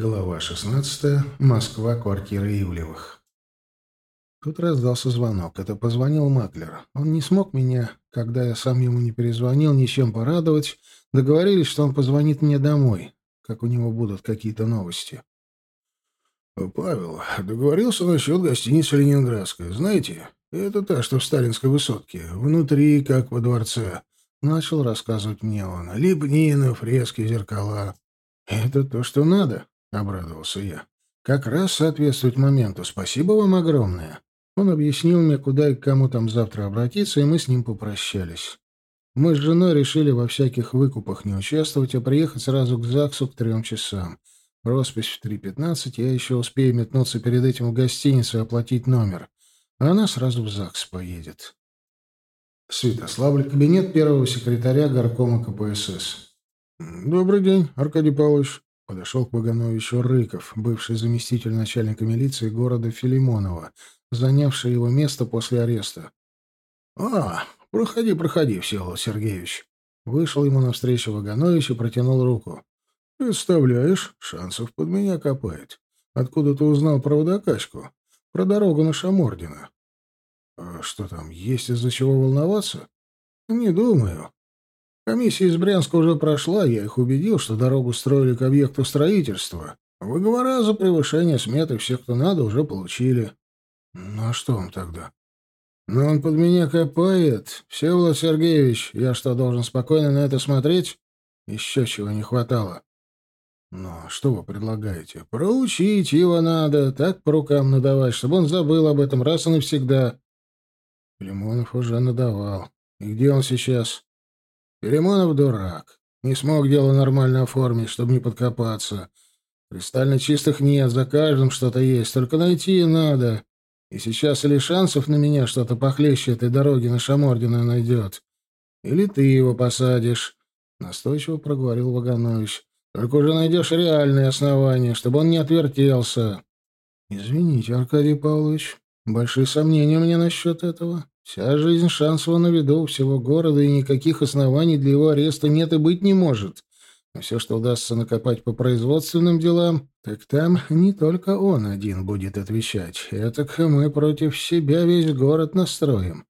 Глава 16. Москва. Квартира Ивлевых. Тут раздался звонок. Это позвонил Маклер. Он не смог меня, когда я сам ему не перезвонил, ничем порадовать. Договорились, что он позвонит мне домой, как у него будут какие-то новости. «Павел, договорился насчет гостиницы «Ленинградская». Знаете, это та, что в сталинской высотке. Внутри, как во дворце. Начал рассказывать мне он. Лепнина, фрески, зеркала. Это то, что надо. — обрадовался я. «Как раз соответствует моменту. Спасибо вам огромное». Он объяснил мне, куда и к кому там завтра обратиться, и мы с ним попрощались. Мы с женой решили во всяких выкупах не участвовать, а приехать сразу к ЗАГСу к трем часам. Роспись в 3.15, я еще успею метнуться перед этим в гостиницу и оплатить номер. А она сразу в ЗАГС поедет. Святославль, кабинет первого секретаря горкома КПСС. «Добрый день, Аркадий Павлович», Подошел к Вагановичу Рыков, бывший заместитель начальника милиции города Филимонова, занявший его место после ареста. — А, проходи, проходи, Всеволод Сергеевич. Вышел ему навстречу Ваганович и протянул руку. — Представляешь, шансов под меня копает. Откуда ты узнал про водокачку? Про дорогу на Шамордина. — А что там, есть из-за чего волноваться? — Не думаю. Комиссия из Брянска уже прошла, я их убедил, что дорогу строили к объекту строительства. Выговора за превышение сметы всех, кто надо, уже получили. Ну а что вам тогда? Но он под меня копает. Всеволод Сергеевич, я что, должен спокойно на это смотреть? Еще чего не хватало. Ну, а что вы предлагаете? Проучить его надо, так по рукам надавать, чтобы он забыл об этом раз и навсегда. Лимонов уже надавал. И где он сейчас? Перемонов дурак. Не смог дело нормально оформить, чтобы не подкопаться. Кристально чистых нет, за каждым что-то есть, только найти надо. И сейчас или шансов на меня что-то похлеще этой дороги на Шамордина найдет, или ты его посадишь, — настойчиво проговорил Ваганович. Только уже найдешь реальные основания, чтобы он не отвертелся. — Извините, Аркадий Павлович, большие сомнения у меня насчет этого. Вся жизнь Шансова на виду всего города, и никаких оснований для его ареста нет и быть не может. А все, что удастся накопать по производственным делам, так там не только он один будет отвечать. Это мы против себя весь город настроим.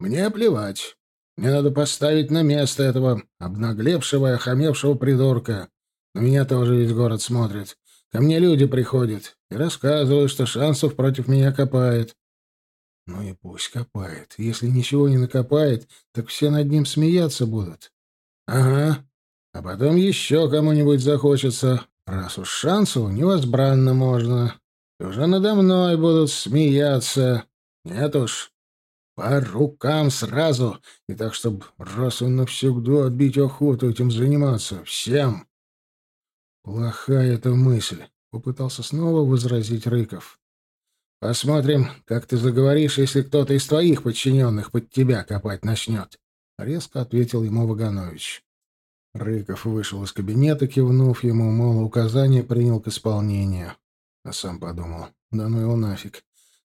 Мне плевать. Мне надо поставить на место этого обнаглевшего и охамевшего придурка. На меня тоже весь город смотрит. Ко мне люди приходят и рассказывают, что Шансов против меня копает. Ну и пусть копает. Если ничего не накопает, так все над ним смеяться будут. Ага. А потом еще кому-нибудь захочется. Раз уж шансу невозбранно можно. И уже надо мной будут смеяться. Нет уж. По рукам сразу. И так, чтобы раз и навсегда отбить охоту этим заниматься. Всем. Плохая эта мысль. Попытался снова возразить Рыков. Посмотрим, как ты заговоришь, если кто-то из твоих подчиненных под тебя копать начнет. Резко ответил ему Ваганович. Рыков вышел из кабинета, кивнув ему, мол, указание принял к исполнению. А сам подумал, да ну его нафиг.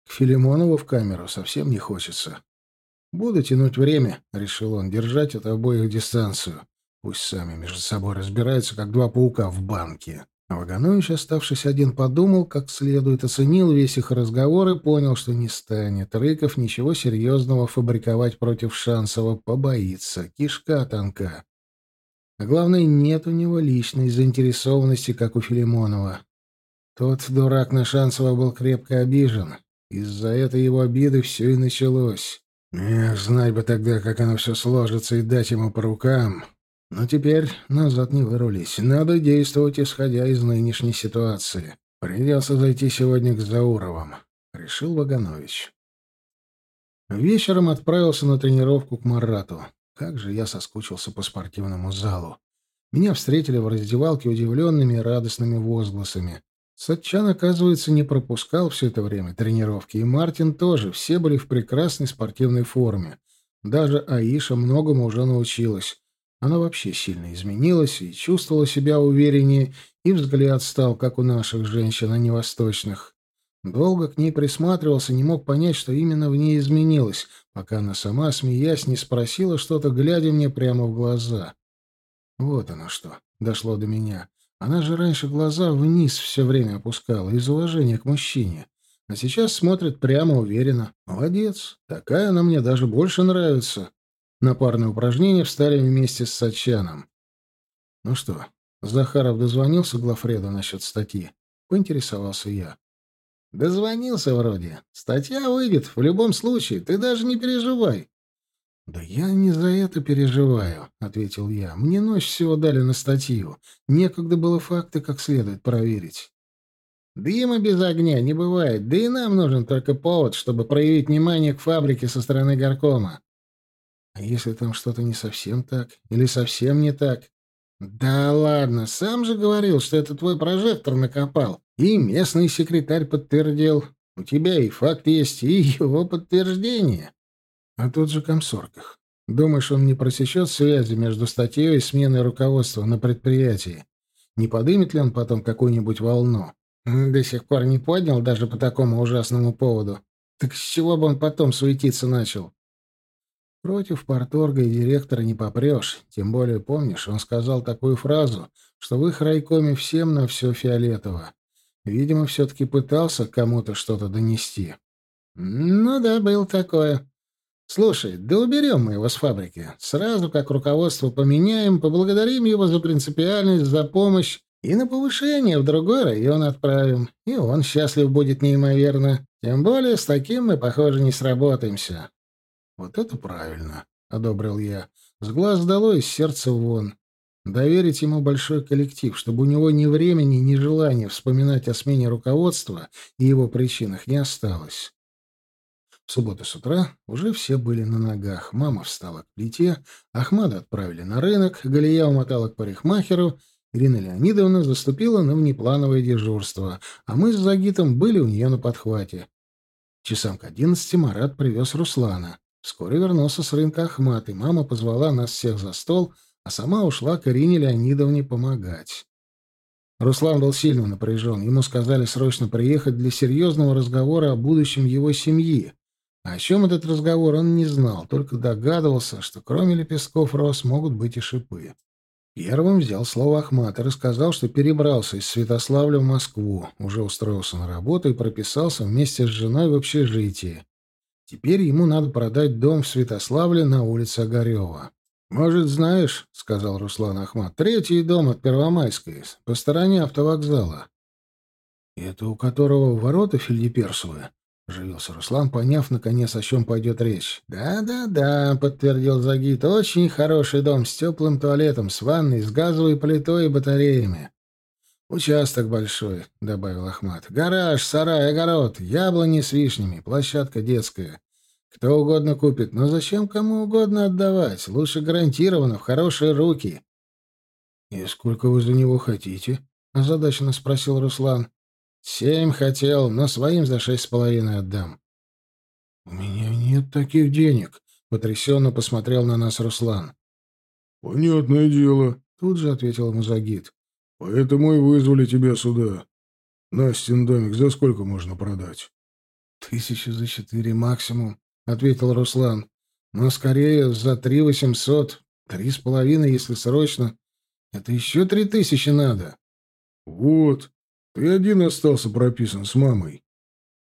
К Филимонову в камеру совсем не хочется. «Буду тянуть время», — решил он, — «держать от обоих дистанцию. Пусть сами между собой разбираются, как два паука в банке». Ваганович, оставшись один, подумал, как следует, оценил весь их разговор и понял, что не станет. Рыков ничего серьезного фабриковать против Шансова побоится. Кишка тонка. А главное, нет у него личной заинтересованности, как у Филимонова. Тот дурак на Шансова был крепко обижен. Из-за этой его обиды все и началось. Эх, знать бы тогда, как оно все сложится, и дать ему по рукам. Но теперь назад не вырулись. Надо действовать, исходя из нынешней ситуации. Придется зайти сегодня к Зауровым, — решил Ваганович. Вечером отправился на тренировку к Марату. Как же я соскучился по спортивному залу. Меня встретили в раздевалке удивленными и радостными возгласами. Сатчан, оказывается, не пропускал все это время тренировки, и Мартин тоже. Все были в прекрасной спортивной форме. Даже Аиша многому уже научилась. Она вообще сильно изменилась и чувствовала себя увереннее, и взгляд стал, как у наших женщин, а не восточных. Долго к ней присматривался, не мог понять, что именно в ней изменилось, пока она сама, смеясь, не спросила что-то, глядя мне прямо в глаза. Вот оно что, дошло до меня. Она же раньше глаза вниз все время опускала из уважения к мужчине. А сейчас смотрит прямо уверенно. Молодец. Такая она мне даже больше нравится. На парные упражнения встали вместе с Сачаном. Ну что, Захаров дозвонился Глафреду насчет статьи? Поинтересовался я. Дозвонился вроде. Статья выйдет в любом случае, ты даже не переживай. Да я не за это переживаю, ответил я. Мне ночь всего дали на статью. Некогда было факты как следует проверить. Дыма без огня не бывает, да и нам нужен только повод, чтобы проявить внимание к фабрике со стороны горкома. А если там что-то не совсем так? Или совсем не так? Да ладно, сам же говорил, что это твой прожектор накопал. И местный секретарь подтвердил. У тебя и факт есть, и его подтверждение. А тот же комсоргах. Думаешь, он не просечет связи между статьей и сменой руководства на предприятии? Не подымет ли он потом какую-нибудь волну? До сих пор не поднял даже по такому ужасному поводу. Так с чего бы он потом суетиться начал? Против порторга и директора не попрешь. Тем более, помнишь, он сказал такую фразу, что в их райкоме всем на все фиолетово. Видимо, все-таки пытался кому-то что-то донести. Ну да, был такое. Слушай, да уберем мы его с фабрики. Сразу как руководство поменяем, поблагодарим его за принципиальность, за помощь и на повышение в другой район отправим. И он счастлив будет неимоверно. Тем более с таким мы, похоже, не сработаемся. Вот это правильно, одобрил я. С глаз долой, из сердца вон. Доверить ему большой коллектив, чтобы у него ни времени, ни желания вспоминать о смене руководства и его причинах не осталось. В субботу с утра уже все были на ногах. Мама встала к плите, Ахмада отправили на рынок, Галия умотала к парикмахеру, Ирина Леонидовна заступила на внеплановое дежурство, а мы с Загитом были у нее на подхвате. Часам к одиннадцати Марат привез Руслана. Вскоре вернулся с рынка Ахмат, и мама позвала нас всех за стол, а сама ушла к Ирине Леонидовне помогать. Руслан был сильно напряжен. Ему сказали срочно приехать для серьезного разговора о будущем его семьи. А о чем этот разговор он не знал, только догадывался, что кроме лепестков роз могут быть и шипы. Первым взял слово Ахмат и рассказал, что перебрался из Святославля в Москву, уже устроился на работу и прописался вместе с женой в общежитии. Теперь ему надо продать дом в Святославле на улице Огарева. «Может, знаешь, — сказал Руслан Ахмат, — третий дом от Первомайской, по стороне автовокзала». «Это у которого ворота Фельдеперсовые?» — оживился Руслан, поняв, наконец, о чем пойдет речь. «Да-да-да», — подтвердил Загид, — «очень хороший дом с теплым туалетом, с ванной, с газовой плитой и батареями. «Участок большой», — добавил Ахмат. «Гараж, сарай, огород, яблони с вишнями, площадка детская. Кто угодно купит, но зачем кому угодно отдавать? Лучше гарантированно, в хорошие руки». «И сколько вы за него хотите?» — озадаченно спросил Руслан. «Семь хотел, но своим за шесть с половиной отдам». «У меня нет таких денег», — потрясенно посмотрел на нас Руслан. «Понятное дело», — тут же ответил ему Загид. Поэтому и вызвали тебя сюда. Настин домик за сколько можно продать? Тысячи за четыре максимум, ответил Руслан. Но скорее за три восемьсот, три с половиной, если срочно. Это еще три тысячи надо. Вот, ты один остался прописан с мамой.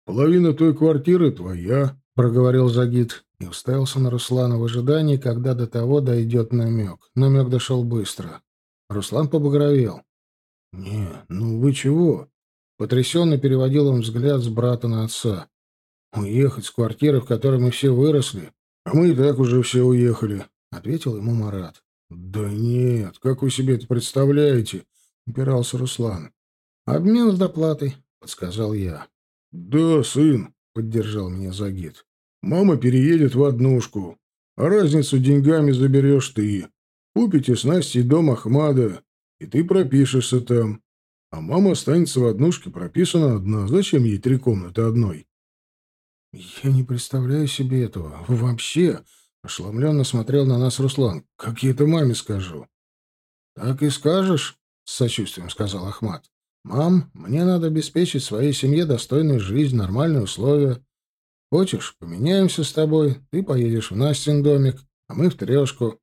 Половина той квартиры твоя, проговорил Загид и уставился на Руслана в ожидании, когда до того дойдет намек. Намек дошел быстро. Руслан побагровел. «Не, ну вы чего?» Потрясенно переводил он взгляд с брата на отца. «Уехать с квартиры, в которой мы все выросли? А мы и так уже все уехали», — ответил ему Марат. «Да нет, как вы себе это представляете?» — упирался Руслан. «Обмен с доплатой», — подсказал я. «Да, сын», — поддержал меня Загид. «Мама переедет в однушку, а разницу деньгами заберешь ты. Купите с Настей дом Ахмада, и ты пропишешься там. А мама останется в однушке, прописана одна. Зачем ей три комнаты одной? Я не представляю себе этого. Вообще, ошеломленно смотрел на нас Руслан. Как я это маме скажу? Так и скажешь, с сочувствием сказал Ахмат. Мам, мне надо обеспечить своей семье достойную жизнь, нормальные условия. Хочешь, поменяемся с тобой, ты поедешь в Настин домик, а мы в трешку.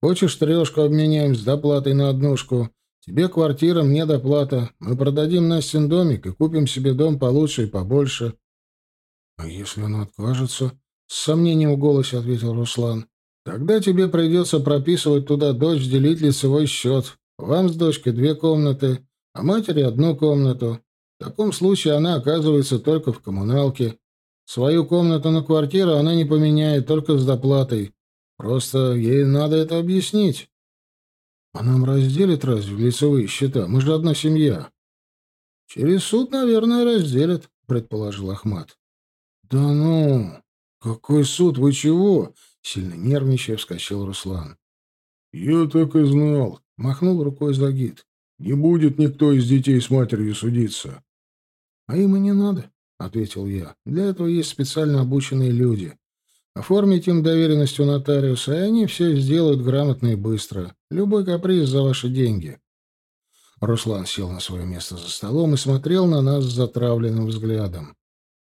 Хочешь, трешку обменяем с доплатой на однушку, Тебе квартира, мне доплата. Мы продадим Настин домик и купим себе дом получше и побольше. — А если она откажется? — с сомнением в голосе ответил Руслан. — Тогда тебе придется прописывать туда дочь, делить лицевой счет. Вам с дочкой две комнаты, а матери одну комнату. В таком случае она оказывается только в коммуналке. Свою комнату на квартиру она не поменяет, только с доплатой. Просто ей надо это объяснить. А нам разделят разве лицевые счета? Мы же одна семья. Через суд, наверное, разделят, предположил Ахмат. Да ну, какой суд, вы чего? Сильно нервничая вскочил Руслан. Я так и знал, махнул рукой Загид. Не будет никто из детей с матерью судиться. А им и не надо, ответил я. Для этого есть специально обученные люди. Оформите им доверенность у нотариуса, и они все сделают грамотно и быстро. Любой каприз за ваши деньги. Руслан сел на свое место за столом и смотрел на нас с затравленным взглядом.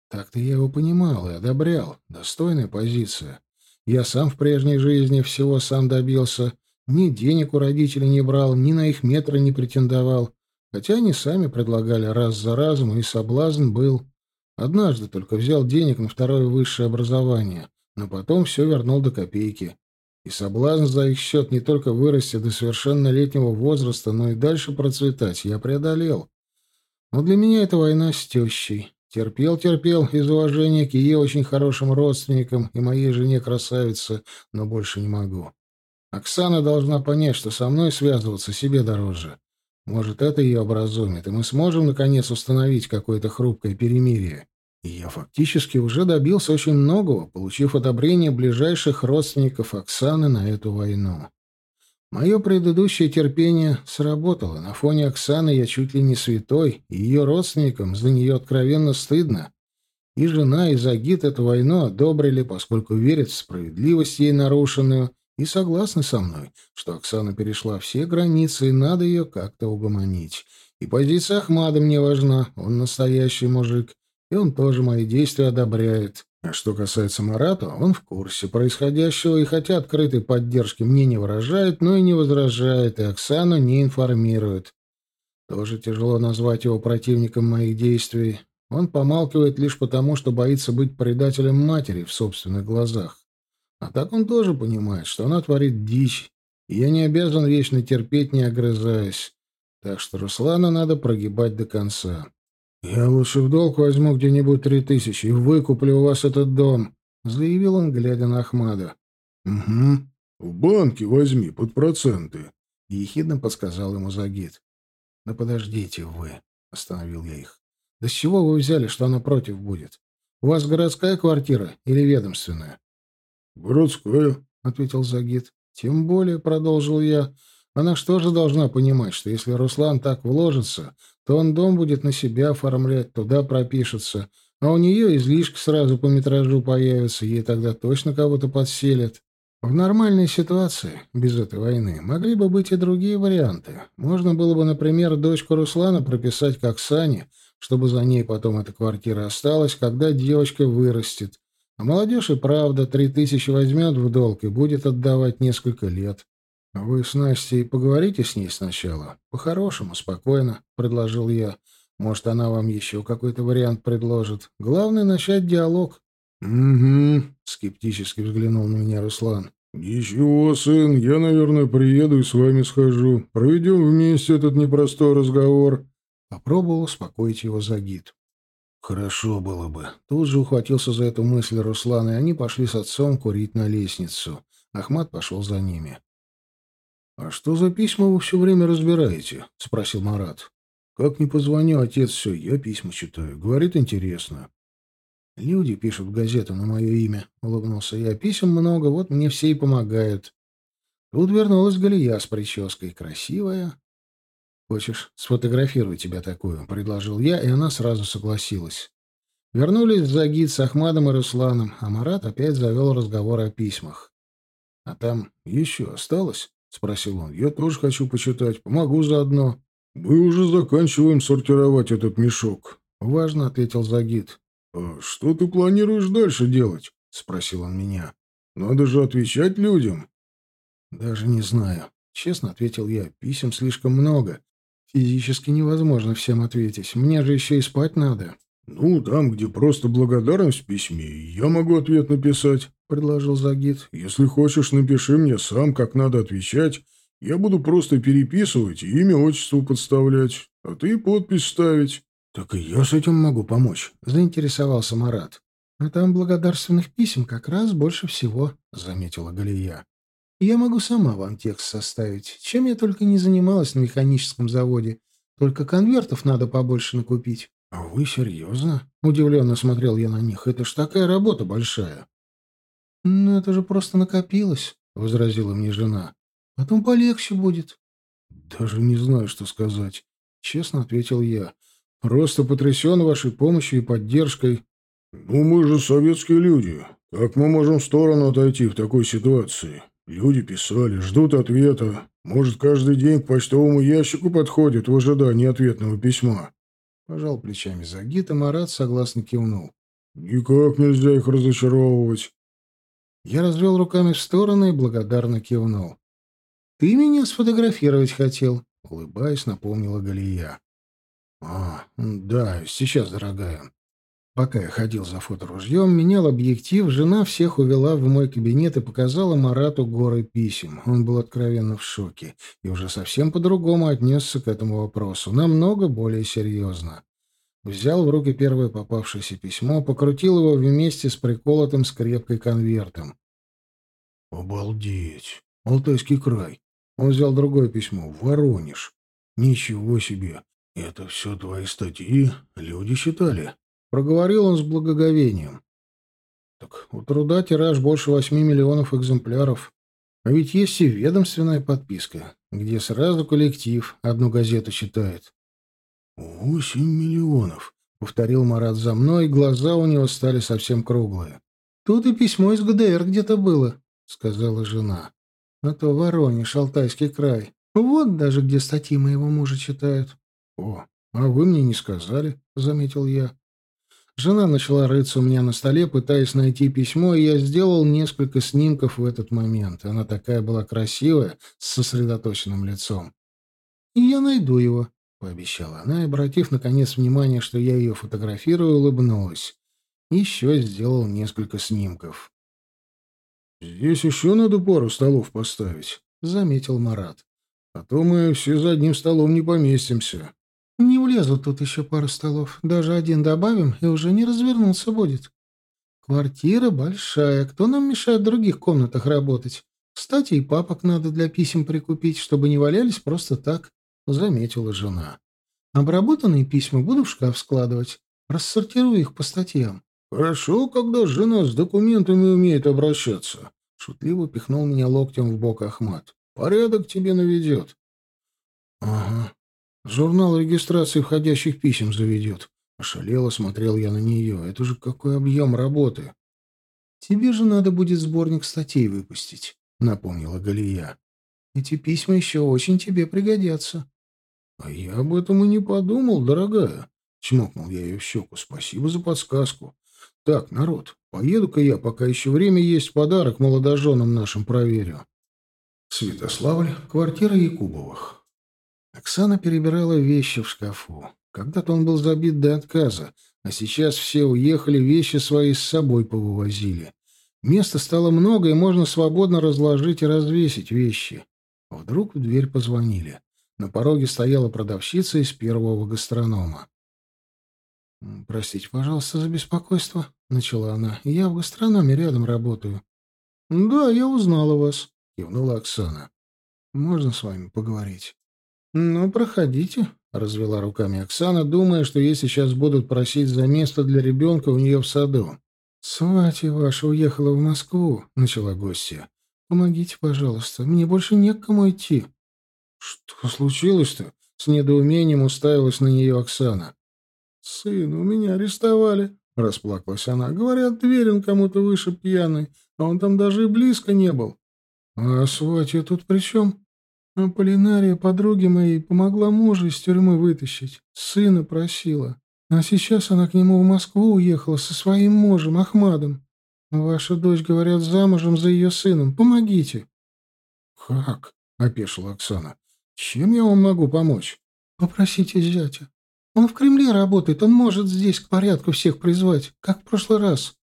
Так-то я его понимал и одобрял. Достойная позиция. Я сам в прежней жизни всего сам добился. Ни денег у родителей не брал, ни на их метры не претендовал. Хотя они сами предлагали раз за разом, и соблазн был. Однажды только взял денег на второе высшее образование но потом все вернул до копейки. И соблазн за их счет не только вырасти до совершеннолетнего возраста, но и дальше процветать я преодолел. Но для меня это война с тещей. Терпел-терпел из уважения к ее очень хорошим родственникам и моей жене-красавице, но больше не могу. Оксана должна понять, что со мной связываться себе дороже. Может, это ее образумит, и мы сможем, наконец, установить какое-то хрупкое перемирие. И я фактически уже добился очень многого, получив одобрение ближайших родственников Оксаны на эту войну. Мое предыдущее терпение сработало. На фоне Оксаны я чуть ли не святой, и ее родственникам за нее откровенно стыдно. И жена, и Загид эту войну одобрили, поскольку верят в справедливость ей нарушенную, и согласны со мной, что Оксана перешла все границы, и надо ее как-то угомонить. И позиция Ахмада мне важна, он настоящий мужик, и он тоже мои действия одобряет. А что касается Марата, он в курсе происходящего и хотя открытой поддержки мне не выражает, но и не возражает, и Оксану не информирует. Тоже тяжело назвать его противником моих действий. Он помалкивает лишь потому, что боится быть предателем матери в собственных глазах. А так он тоже понимает, что она творит дичь, и я не обязан вечно терпеть, не огрызаясь. Так что Руслана надо прогибать до конца. «Я лучше в долг возьму где-нибудь три тысячи и выкуплю у вас этот дом», — заявил он, глядя на Ахмада. «Угу. В банке возьми под проценты», — ехидно подсказал ему Загид. «Да подождите вы», — остановил я их. «Да с чего вы взяли, что она против будет? У вас городская квартира или ведомственная?» «Городская», — ответил Загид. «Тем более», — продолжил я, — «она что же должна понимать, что если Руслан так вложится, то он дом будет на себя оформлять, туда пропишется, а у нее излишки сразу по метражу появятся, ей тогда точно кого-то подселят. В нормальной ситуации, без этой войны, могли бы быть и другие варианты. Можно было бы, например, дочку Руслана прописать как Сане, чтобы за ней потом эта квартира осталась, когда девочка вырастет. А молодежь и правда три тысячи возьмет в долг и будет отдавать несколько лет. «Вы с Настей поговорите с ней сначала. По-хорошему, спокойно», — предложил я. «Может, она вам еще какой-то вариант предложит. Главное — начать диалог». «Угу», — скептически взглянул на меня Руслан. «Ничего, сын, я, наверное, приеду и с вами схожу. Проведем вместе этот непростой разговор». Попробовал успокоить его Загид. «Хорошо было бы». Тут же ухватился за эту мысль Руслан, и они пошли с отцом курить на лестницу. Ахмат пошел за ними. «А что за письма вы все время разбираете?» — спросил Марат. «Как не позвоню, отец все, я письма читаю. Говорит, интересно». «Люди пишут газету на мое имя», — улыбнулся я. «Писем много, вот мне все и помогают». Тут вернулась Галия с прической. Красивая. «Хочешь, сфотографирую тебя такую?» — предложил я, и она сразу согласилась. Вернулись Загид с Ахмадом и Русланом, а Марат опять завел разговор о письмах. «А там еще осталось?» — спросил он. — Я тоже хочу почитать. Помогу заодно. — Мы уже заканчиваем сортировать этот мешок. — Важно, — ответил Загид. — А что ты планируешь дальше делать? — спросил он меня. — Надо же отвечать людям. — Даже не знаю, — Честно ответил я. Писем слишком много. Физически невозможно всем ответить. Мне же еще и спать надо. «Ну, там, где просто благодарность в письме, я могу ответ написать», — предложил Загид. «Если хочешь, напиши мне сам, как надо отвечать. Я буду просто переписывать и имя, отчество подставлять, а ты подпись ставить». «Так и я с этим могу помочь», — заинтересовался Марат. «А там благодарственных писем как раз больше всего», — заметила Галия. «Я могу сама вам текст составить, чем я только не занималась на механическом заводе. Только конвертов надо побольше накупить». «А вы серьезно?» — удивленно смотрел я на них. «Это ж такая работа большая». «Ну, это же просто накопилось», — возразила мне жена. «Потом полегче будет». «Даже не знаю, что сказать», — честно ответил я. «Просто потрясен вашей помощью и поддержкой». «Ну, мы же советские люди. Как мы можем в сторону отойти в такой ситуации? Люди писали, ждут ответа. Может, каждый день к почтовому ящику подходят в ожидании ответного письма. Пожал плечами Загит, а Марат согласно кивнул. «Никак нельзя их разочаровывать». Я развел руками в стороны и благодарно кивнул. «Ты меня сфотографировать хотел?» — улыбаясь, напомнила Галия. «А, да, сейчас, дорогая. Пока я ходил за фоторужьем, менял объектив, жена всех увела в мой кабинет и показала Марату горы писем. Он был откровенно в шоке и уже совсем по-другому отнесся к этому вопросу, намного более серьезно. Взял в руки первое попавшееся письмо, покрутил его вместе с приколотым скрепкой конвертом. «Обалдеть! Алтайский край!» Он взял другое письмо. «Воронеж! Ничего себе! Это все твои статьи? Люди считали?» Проговорил он с благоговением. Так у труда тираж больше восьми миллионов экземпляров. А ведь есть и ведомственная подписка, где сразу коллектив одну газету читает. «Восемь миллионов», — повторил Марат за мной, глаза у него стали совсем круглые. «Тут и письмо из ГДР где-то было», — сказала жена. «А то Воронеж, Алтайский край. Вот даже где статьи моего мужа читают». «О, а вы мне не сказали», — заметил я. Жена начала рыться у меня на столе, пытаясь найти письмо, и я сделал несколько снимков в этот момент. Она такая была красивая, с сосредоточенным лицом. «И я найду его», — пообещала она, и, обратив, наконец, внимание, что я ее фотографирую, улыбнулась. Еще сделал несколько снимков. «Здесь еще надо пару столов поставить», — заметил Марат. «А то мы все за одним столом не поместимся». Влезут тут еще пару столов. Даже один добавим, и уже не развернуться будет. Квартира большая. Кто нам мешает в других комнатах работать? Кстати, и папок надо для писем прикупить, чтобы не валялись просто так, — заметила жена. Обработанные письма буду в шкаф складывать. Рассортирую их по статьям. — Хорошо, когда жена с документами умеет обращаться. Шутливо пихнул меня локтем в бок Ахмат. — Порядок тебе наведет. — Ага, Журнал регистрации входящих писем заведет. Ошалело смотрел я на нее. Это же какой объем работы. Тебе же надо будет сборник статей выпустить, напомнила Галия. Эти письма еще очень тебе пригодятся. А я об этом и не подумал, дорогая. Чмокнул я ее в щеку. Спасибо за подсказку. Так, народ, поеду-ка я, пока еще время есть, подарок молодоженам нашим проверю. Святославль, квартира Якубовых. Оксана перебирала вещи в шкафу. Когда-то он был забит до отказа, а сейчас все уехали, вещи свои с собой повывозили. Места стало много, и можно свободно разложить и развесить вещи. Вдруг в дверь позвонили. На пороге стояла продавщица из первого гастронома. «Простите, пожалуйста, за беспокойство», — начала она. «Я в гастрономе рядом работаю». «Да, я узнала вас», — кивнула Оксана. «Можно с вами поговорить?» «Ну, проходите», — развела руками Оксана, думая, что ей сейчас будут просить за место для ребенка у нее в саду. «Сватья ваша уехала в Москву», — начала гостья. «Помогите, пожалуйста, мне больше не к кому идти». «Что случилось-то?» — с недоумением уставилась на нее Оксана. «Сын, у меня арестовали», — расплакалась она. «Говорят, Дверин кому-то выше пьяный, а он там даже и близко не был». «А сватья тут при чем?» А Полинария подруге моей помогла мужа из тюрьмы вытащить. Сына просила. А сейчас она к нему в Москву уехала со своим мужем, Ахмадом. Ваша дочь, говорят, замужем за ее сыном. Помогите. Как? — опешила Оксана. «Чем я вам могу помочь?» «Попросите зятя. Он в Кремле работает, он может здесь к порядку всех призвать, как в прошлый раз».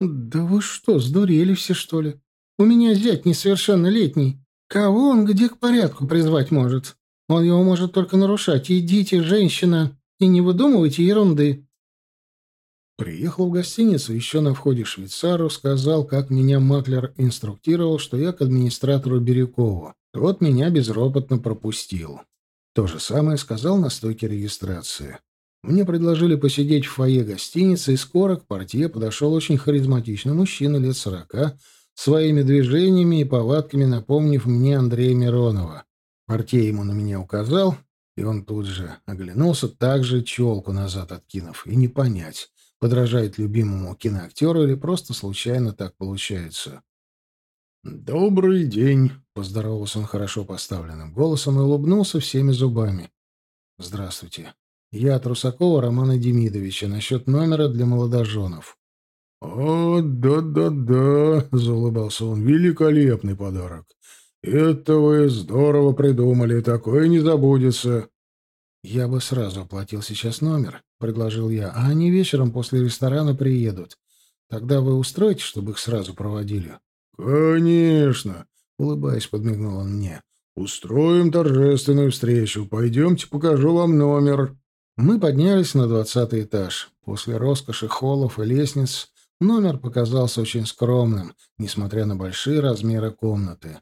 «Да вы что, сдурели все, что ли? У меня зять несовершеннолетний. Кого он где к порядку призвать может? Он его может только нарушать. Идите, женщина, и не выдумывайте ерунды». Приехал в гостиницу еще на входе швейцару, сказал, как меня маклер инструктировал, что я к администратору Бирюкову. Тот меня безропотно пропустил. То же самое сказал на стойке регистрации. Мне предложили посидеть в фойе гостиницы, и скоро к портье подошел очень харизматичный мужчина лет сорока, своими движениями и повадками напомнив мне Андрея Миронова. Портье ему на меня указал, и он тут же оглянулся, так же челку назад откинув, и не понять, подражает любимому киноактеру или просто случайно так получается. «Добрый день», — поздоровался он хорошо поставленным голосом и улыбнулся всеми зубами. «Здравствуйте. Я от Русакова Романа Демидовича насчет номера для молодоженов». «О, да-да-да», — заулыбался он, — «великолепный подарок. Это вы здорово придумали, такое не забудется». «Я бы сразу оплатил сейчас номер», — предложил я, — «а они вечером после ресторана приедут. Тогда вы устроите, чтобы их сразу проводили?» «Конечно», — улыбаясь, подмигнул он мне. «Устроим торжественную встречу. Пойдемте, покажу вам номер». Мы поднялись на двадцатый этаж. После роскоши холлов и лестниц номер показался очень скромным, несмотря на большие размеры комнаты.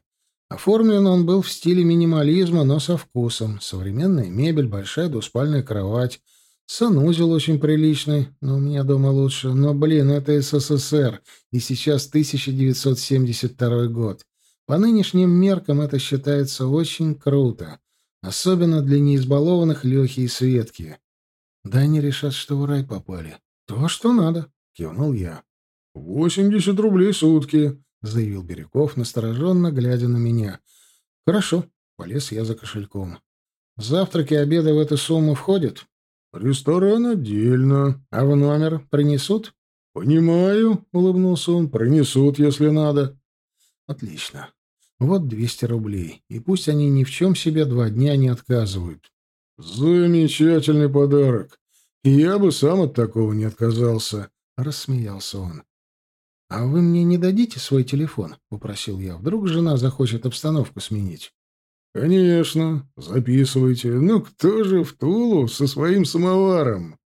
Оформлен он был в стиле минимализма, но со вкусом. Современная мебель, большая двуспальная кровать, Санузел очень приличный, но у меня дома лучше. Но, блин, это СССР, и сейчас 1972 год. По нынешним меркам это считается очень круто. Особенно для неизбалованных Лехи и Светки. Да они решат, что в рай попали. То, что надо, кивнул я. «Восемьдесят рублей сутки», — заявил Бирюков, настороженно глядя на меня. «Хорошо», — полез я за кошельком. «Завтраки и обеды в эту сумму входят?» «Ресторан отдельно. А в номер принесут?» «Понимаю», — улыбнулся он. «Принесут, если надо». «Отлично. Вот двести рублей. И пусть они ни в чем себе два дня не отказывают». «Замечательный подарок. Я бы сам от такого не отказался», — рассмеялся он. «А вы мне не дадите свой телефон?» — попросил я. «Вдруг жена захочет обстановку сменить?» «Конечно, записывайте. Ну кто же в Тулу со своим самоваром?»